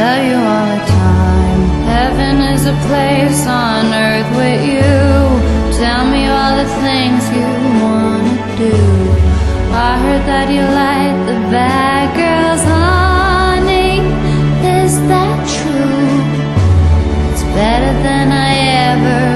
tell you all the time. Heaven is a place on earth with you. Tell me all the things you wanna do. I heard that you like the bad girls, honey. Is that true? It's better than I ever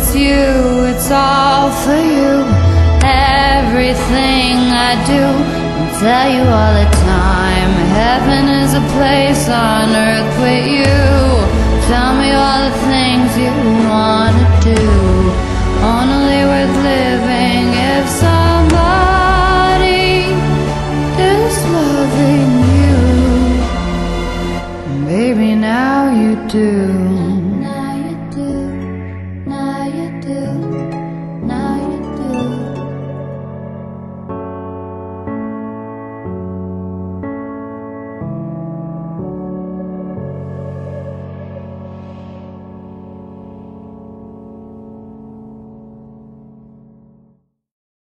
it's you, it's all for you. Everything I do, I tell you all the time. Heaven is a place on earth with you. Tell me all the things you wanna do. Only worth living if somebody is loving you. Baby, now you do.